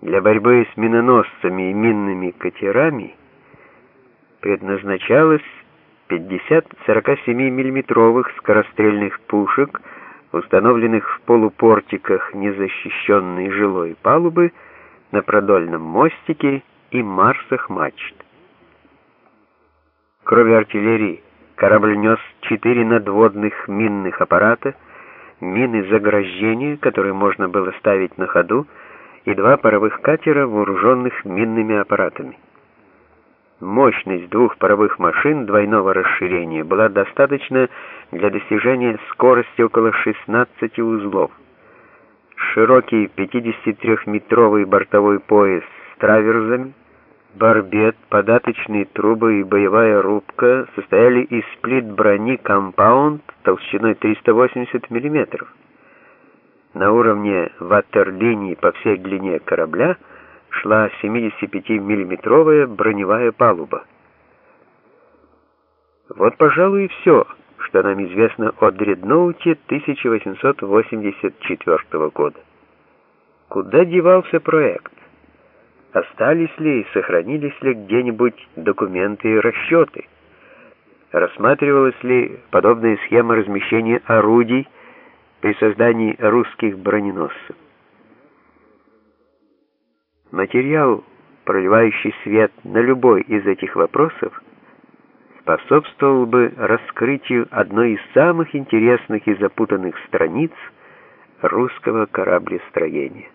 для борьбы с миноносцами и минными катерами предназначалось 50 47 миллиметровых скорострельных пушек, установленных в полупортиках незащищенной жилой палубы на продольном мостике и марсах мачт. Кроме артиллерии, корабль нес четыре надводных минных аппарата, мины заграждения, которые можно было ставить на ходу, и два паровых катера, вооруженных минными аппаратами. Мощность двух паровых машин двойного расширения была достаточна для достижения скорости около 16 узлов. Широкий 53-метровый бортовой пояс с траверзами, барбет, податочные трубы и боевая рубка состояли из сплит-брони «Компаунд» толщиной 380 мм. На уровне ватерлинии по всей длине корабля – шла 75-миллиметровая броневая палуба. Вот, пожалуй, и все, что нам известно о дредноуте 1884 года. Куда девался проект? Остались ли и сохранились ли где-нибудь документы и расчеты? Рассматривалась ли подобная схема размещения орудий при создании русских броненосцев? Материал, проливающий свет на любой из этих вопросов, способствовал бы раскрытию одной из самых интересных и запутанных страниц русского кораблестроения.